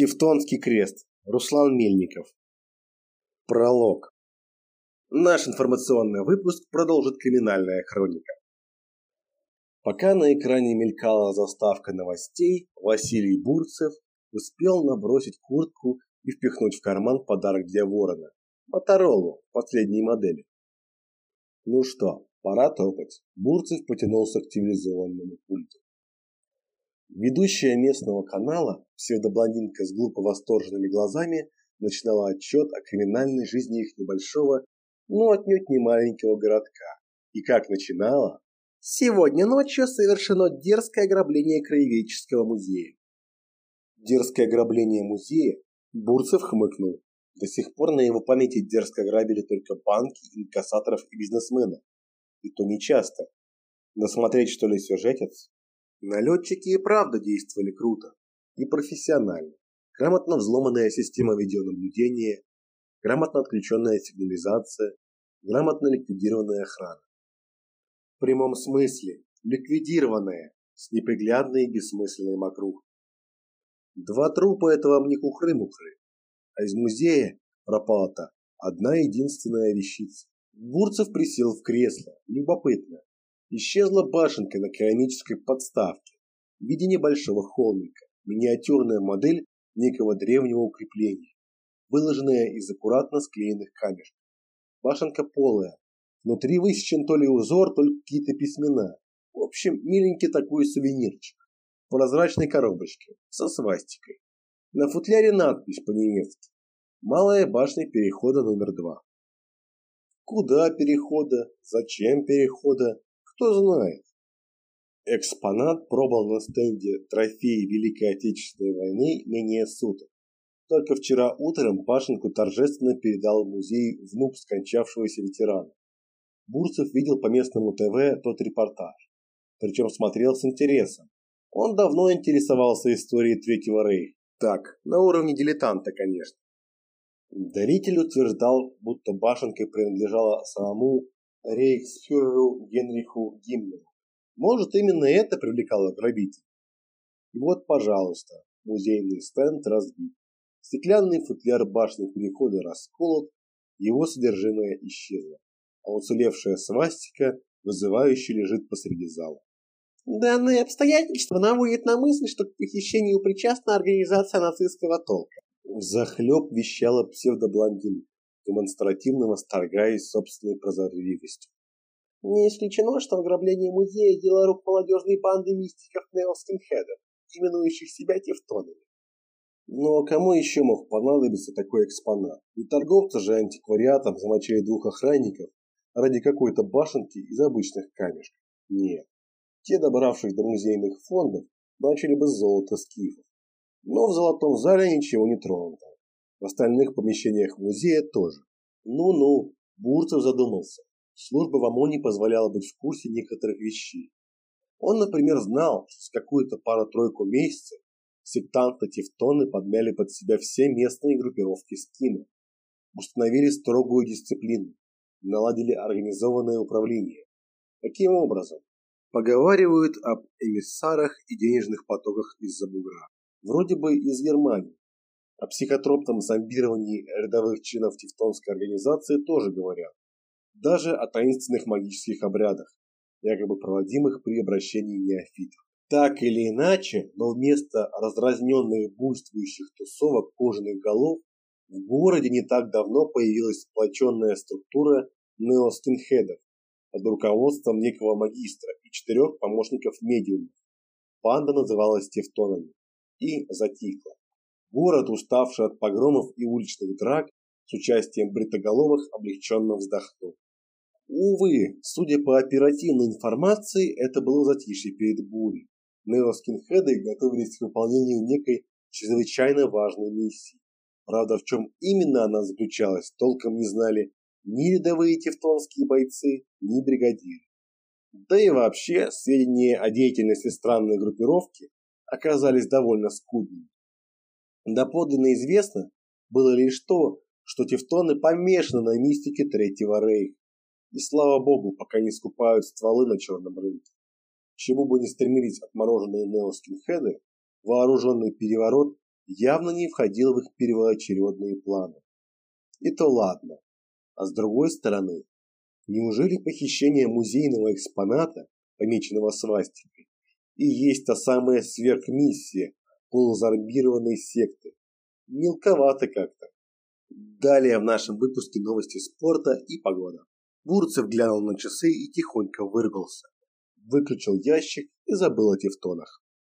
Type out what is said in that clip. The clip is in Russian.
Тевтонский крест. Руслан Мельников. Пролог. Наш информационный выпуск продолжит криминальная хроника. Пока на экране мелькала заставка новостей, Василий Бурцев успел набросить куртку и впихнуть в карман подарок для ворона – Моторолу последней модели. Ну что, пора топать. Бурцев потянулся к цивилизованному пульту. Ведущая местного канала, псевдоблондинка с глупо восторженными глазами, начинала отчет о криминальной жизни их небольшого, но отнюдь не маленького городка. И как начинала? Сегодня ночью совершено дерзкое ограбление краеведческого музея. Дерзкое ограбление музея? Бурцев хмыкнул. До сих пор на его памяти дерзко грабили только банки, инкассаторов и бизнесменов. И то не часто. Насмотреть что ли сюжетец? Налетчики и правда действовали круто и профессионально. Грамотно взломанная система видеонаблюдения, грамотно отключенная сигнализация, грамотно ликвидированная охрана. В прямом смысле ликвидированная с неприглядной и бессмысленной мокрухой. Два трупа этого мне хухры-мухры, а из музея пропала-то одна единственная вещица. Бурцев присел в кресло, любопытно, Исчезла башенка на керамической подставке в виде небольшого холмика, миниатюрная модель некого древнего укрепления, выложенная из аккуратно склеенных камешков. Башенка полая, внутри высечен то ли узор, то ли какие-то письмена. В общем, миленький такой сувенирчик в прозрачной коробочке со свастикой. На футляре надпись по-немецки «Малая башня перехода номер два». Куда перехода? Зачем перехода? Кто знает. Экспонат пробыл на стенде трофеи Великой Отечественной войны менее суток. Только вчера утром башенку торжественно передал в музей внук скончавшегося ветерана. Бурцев видел по местному ТВ тот репортаж. Причем смотрел с интересом. Он давно интересовался историей Третьего Рейха. Так, на уровне дилетанта, конечно. Даритель утверждал, будто башенка принадлежала самому рейхсфюреру Генриху Гиммлеру. Может, именно это привлекало грабителей. И вот, пожалуйста, музейный стенд разбит. Стеклянный футляр башни перехода расколот, его содержимое исчезло, а уцелевшая свастика вызывающе лежит посреди зала. Данное обстоятельство наводит на мысль, что к похищению причастна организация нацистского толка. Захлеб вещала псевдоблондинка демонстративно восторгаясь собственной прозорливостью. Не исключено, что ограбление музея – дело рук молодежной банды мистиков неоскинхедов, именующих себя тевтонами. Но кому еще мог понадобиться такой экспонат? И торговцы же антиквариатом замочили двух охранников ради какой-то башенки из обычных камешков. Нет. Те, добравшись до музейных фондов, начали бы с золота скифов. Но в золотом зале ничего не тронуто. В остальных помещениях музея тоже. Ну-ну, Бурцев задумался. Служба в ОМОНе позволяла быть в курсе некоторых вещей. Он, например, знал, что с какую-то пару-тройку месяцев сектанты-тевтоны подмяли под себя все местные группировки скина, установили строгую дисциплину, наладили организованное управление. Каким образом? Поговаривают об эмиссарах и денежных потоках из-за бугра. Вроде бы из Германии. О психотропном зомбировании рядовых членов Тевтонской организации тоже говорят. Даже о таинственных магических обрядах, якобы проводимых при обращении неофитов. Так или иначе, но вместо раздразненных буйствующих тусовок кожаных голов в городе не так давно появилась сплоченная структура неоскинхедов под руководством некого магистра и четырех помощников медиумов. Банда называлась Тевтонами и затихла. Город, уставший от погромов и уличных драк, с участием бритоголовых облегченно вздохнул. Увы, судя по оперативной информации, это было затишье перед бурей. Неоскинхеды готовились к выполнению некой чрезвычайно важной миссии. Правда, в чем именно она заключалась, толком не знали ни рядовые тевтонские бойцы, ни бригадиры. Да и вообще, сведения о деятельности странной группировки оказались довольно скудными. Доподлинно известно было лишь то, что тевтоны помешаны на мистике Третьего Рейха. И слава богу, пока не скупают стволы на черном рынке. Чему бы ни стремились отмороженные неоскинхеды, вооруженный переворот явно не входил в их первоочередные планы. И то ладно. А с другой стороны, неужели похищение музейного экспоната, помеченного свастикой, и есть та самая сверхмиссия полузарбированной секты? Мелковато как-то. Далее в нашем выпуске новости спорта и погода. Бурцев глянул на часы и тихонько выругался. Выключил ящик и забыл о тефтонах.